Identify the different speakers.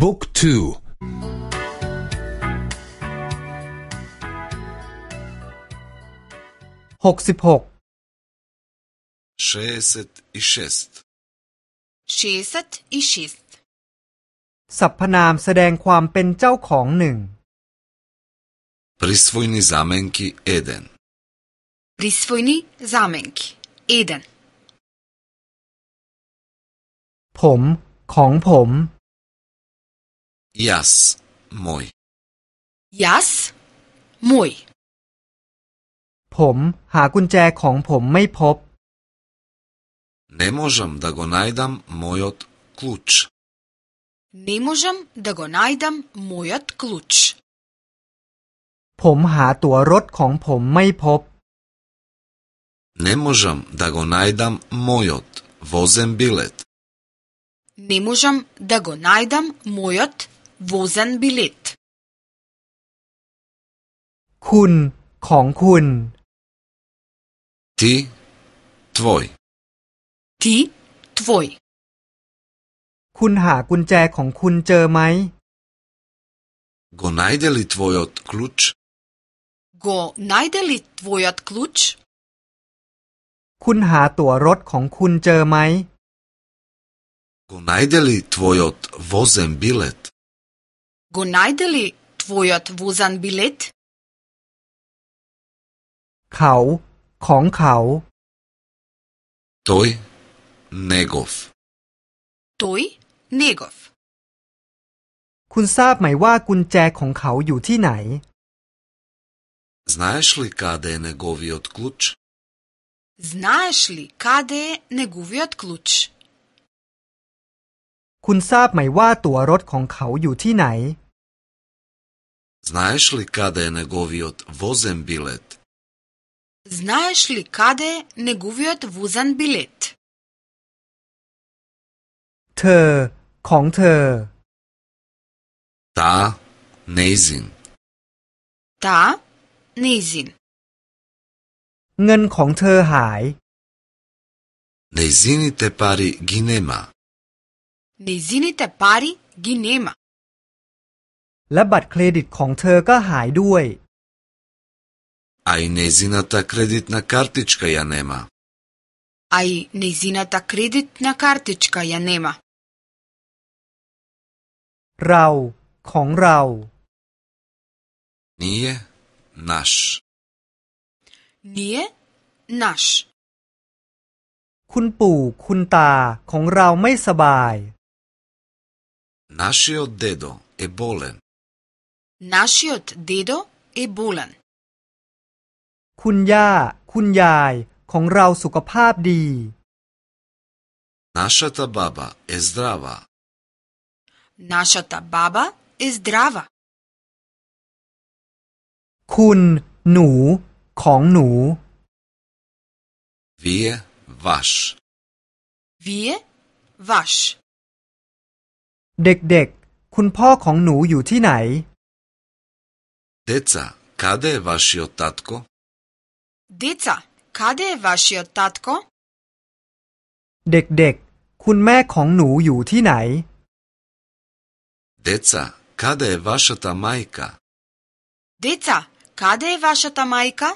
Speaker 1: บุ๊กทูหกสิบหกช
Speaker 2: ีสต์อิชสต์
Speaker 3: ชีสต์อิชสต์
Speaker 1: สรรพนามแสดงความเป็นเจ้าของหนึ่งพริสฟุย
Speaker 2: นิซามเมนกิเอเดน
Speaker 1: พริ
Speaker 3: สฟุยนิซามเมนกิ
Speaker 1: เอเดน
Speaker 4: ผมของผม Jas moj. Jas mój.
Speaker 1: ผมหากุญแจของผมไม่พบ
Speaker 2: Ne možem da go najdam mojot ključ.
Speaker 3: Ne možem da go najdam mojot ključ.
Speaker 1: ผมหาตั๋วรถของผมไม่พบ
Speaker 2: Ne možem da go najdam mojot vozen bilet.
Speaker 3: Ne možem da go najdam mojot วูซันบิลิต
Speaker 4: คุณของคุณทีทวอยทีทวอยคุณหากุญแจของคุณเจอไหมก็นายเดลิทวอยอดคลุช
Speaker 3: ก็นายเดลิทวอยอดคลุช
Speaker 1: คุณหาตั๋วรถของคุณเจอไหม
Speaker 2: ก็นายเดลิทวอยอดวอเซนบิเลต
Speaker 3: Го најде ли твојот возан билет?
Speaker 4: Кау, кон кау. т о ј негов т о ј негов
Speaker 1: คุณทราบไหมว่ากุญแจของเขาอยู่ที่ไหน
Speaker 2: Знаеш ли к а д е е н е г о в и о т ключ?
Speaker 3: Знаеш ли к а д е е н е г о в и о т ключ?
Speaker 1: คุณทราบไหมว่าตั๋วรถของเขาอยู่ที่ไหน
Speaker 2: Знаеш ли каде е неговиот
Speaker 1: возен билет?
Speaker 3: Знаеш ли каде е неговиот возен билет?
Speaker 1: เธอของเธอ
Speaker 4: Та нејзин. Та
Speaker 3: нејзин.
Speaker 1: Нен нейзин хај.
Speaker 2: Нејзините пари ги нема
Speaker 3: Нејзините пари ги
Speaker 1: нема และบัตรเครดิตของเธอก็หายด้วย
Speaker 2: ไอเนซินาตาเครดิตนาคาร์ติชกายาเนมา
Speaker 1: ไอ
Speaker 3: เนซินาตาเครดิตนาคาร์ติชกายาเนมา
Speaker 4: เรา ของเรานี่เนาชนี่เนาช
Speaker 1: คุณปู่คุณตาของเราไม่สบายนา
Speaker 2: ชิโอเดโดเอโบเลน
Speaker 3: นาชิอตเดดอเอบูลัน
Speaker 1: คุณย่า คุณยายของเราสุขภาพดี
Speaker 4: นาชตาบาบาเอสดราวาน
Speaker 3: าชตาบาบาเอสดราวา
Speaker 4: คุณหนู ของหนูวีวัชวีวัช
Speaker 1: เด็ก ๆ คุณพ่อของหนูอยู่ที่ไหน
Speaker 2: Деца, каде е вашиот татко?
Speaker 3: Деца, каде е вашиот татко?
Speaker 1: เด็กๆคุณแม่ของหนูอยู่ที่ไหน
Speaker 2: Деца, каде е вашата майка?
Speaker 3: Деца, каде е вашата майка?